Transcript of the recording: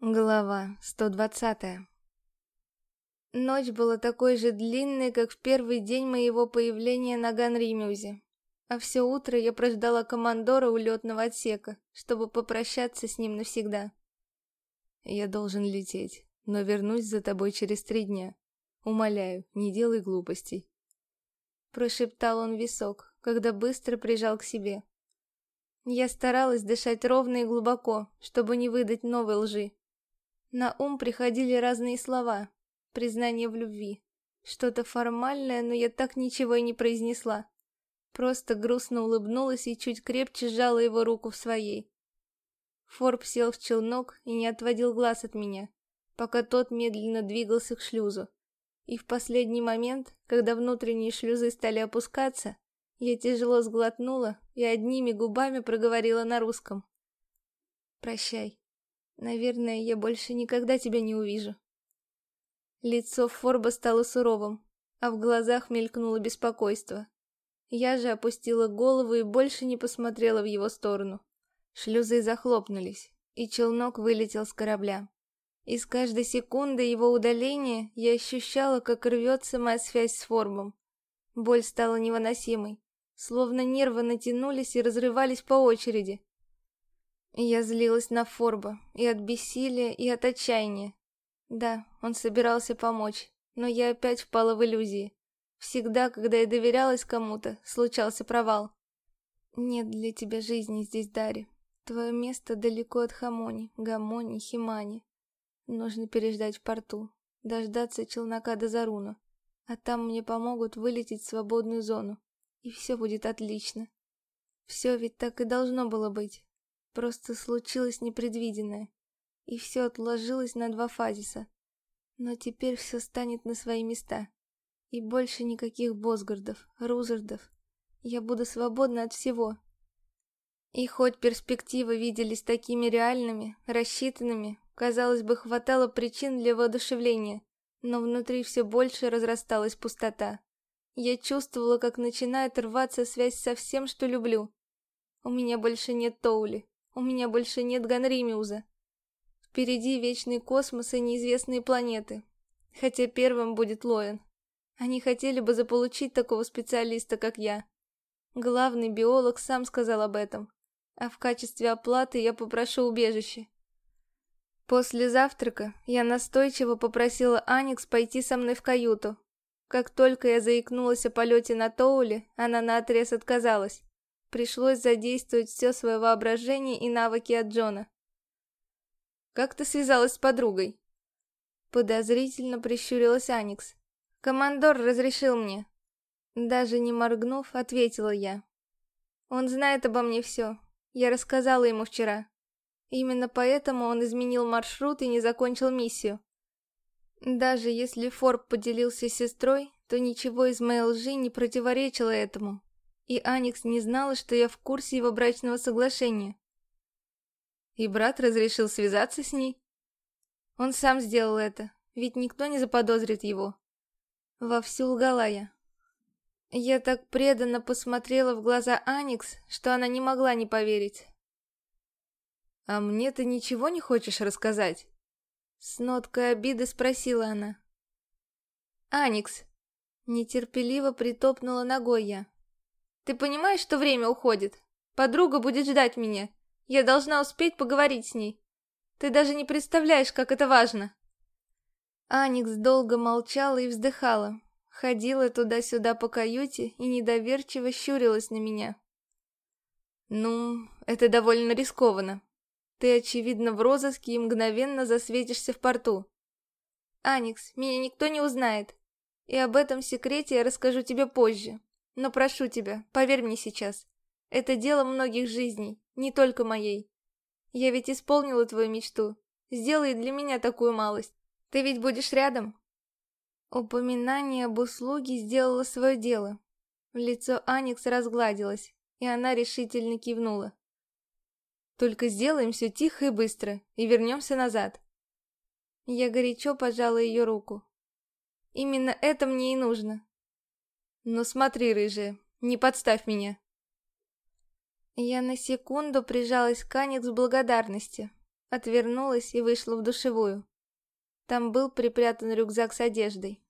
Глава 120 Ночь была такой же длинной, как в первый день моего появления на Ганримюзе. А все утро я прождала командора у летного отсека, чтобы попрощаться с ним навсегда. Я должен лететь, но вернусь за тобой через три дня. Умоляю, не делай глупостей. Прошептал он висок, когда быстро прижал к себе. Я старалась дышать ровно и глубоко, чтобы не выдать новой лжи. На ум приходили разные слова. Признание в любви. Что-то формальное, но я так ничего и не произнесла. Просто грустно улыбнулась и чуть крепче сжала его руку в своей. Форб сел в челнок и не отводил глаз от меня, пока тот медленно двигался к шлюзу. И в последний момент, когда внутренние шлюзы стали опускаться, я тяжело сглотнула и одними губами проговорила на русском. «Прощай». Наверное, я больше никогда тебя не увижу. Лицо Форба стало суровым, а в глазах мелькнуло беспокойство. Я же опустила голову и больше не посмотрела в его сторону. Шлюзы захлопнулись, и челнок вылетел с корабля. И с каждой секунды его удаления я ощущала, как рвется моя связь с Форбом. Боль стала невыносимой, словно нервы натянулись и разрывались по очереди. Я злилась на Форба и от бессилия, и от отчаяния. Да, он собирался помочь, но я опять впала в иллюзии. Всегда, когда я доверялась кому-то, случался провал. Нет для тебя жизни здесь, Дарья. Твое место далеко от Хамони, Гамони, Химани. Нужно переждать в порту, дождаться челнока до Заруна. А там мне помогут вылететь в свободную зону. И все будет отлично. Все ведь так и должно было быть. Просто случилось непредвиденное, и все отложилось на два фазиса. Но теперь все станет на свои места. И больше никаких Босгардов, Рузардов. Я буду свободна от всего. И хоть перспективы виделись такими реальными, рассчитанными, казалось бы, хватало причин для воодушевления, но внутри все больше разрасталась пустота. Я чувствовала, как начинает рваться связь со всем, что люблю. У меня больше нет Тоули, у меня больше нет Ганримиуза. Впереди вечный космос и неизвестные планеты. Хотя первым будет Лоэн. Они хотели бы заполучить такого специалиста, как я. Главный биолог сам сказал об этом. А в качестве оплаты я попрошу убежище. После завтрака я настойчиво попросила Аникс пойти со мной в каюту. Как только я заикнулась о полете на Тоуле, она наотрез отказалась. Пришлось задействовать все свое воображение и навыки от Джона. «Как ты связалась с подругой?» Подозрительно прищурилась Аникс. «Командор разрешил мне». Даже не моргнув, ответила я. «Он знает обо мне все. Я рассказала ему вчера. Именно поэтому он изменил маршрут и не закончил миссию. Даже если Форб поделился с сестрой, то ничего из моей лжи не противоречило этому и Аникс не знала, что я в курсе его брачного соглашения. И брат разрешил связаться с ней. Он сам сделал это, ведь никто не заподозрит его. Вовсю лгала я. Я так преданно посмотрела в глаза Аникс, что она не могла не поверить. «А мне ты ничего не хочешь рассказать?» С ноткой обиды спросила она. «Аникс!» Нетерпеливо притопнула ногой я. Ты понимаешь, что время уходит? Подруга будет ждать меня. Я должна успеть поговорить с ней. Ты даже не представляешь, как это важно. Аникс долго молчала и вздыхала. Ходила туда-сюда по каюте и недоверчиво щурилась на меня. «Ну, это довольно рискованно. Ты, очевидно, в розыске и мгновенно засветишься в порту. Аникс, меня никто не узнает. И об этом секрете я расскажу тебе позже. Но прошу тебя, поверь мне сейчас. Это дело многих жизней, не только моей. Я ведь исполнила твою мечту. Сделай для меня такую малость. Ты ведь будешь рядом?» Упоминание об услуге сделало свое дело. Лицо Аникс разгладилось, и она решительно кивнула. «Только сделаем все тихо и быстро, и вернемся назад». Я горячо пожала ее руку. «Именно это мне и нужно. «Ну смотри, рыжая, не подставь меня!» Я на секунду прижалась к Аник с благодарности, Отвернулась и вышла в душевую. Там был припрятан рюкзак с одеждой.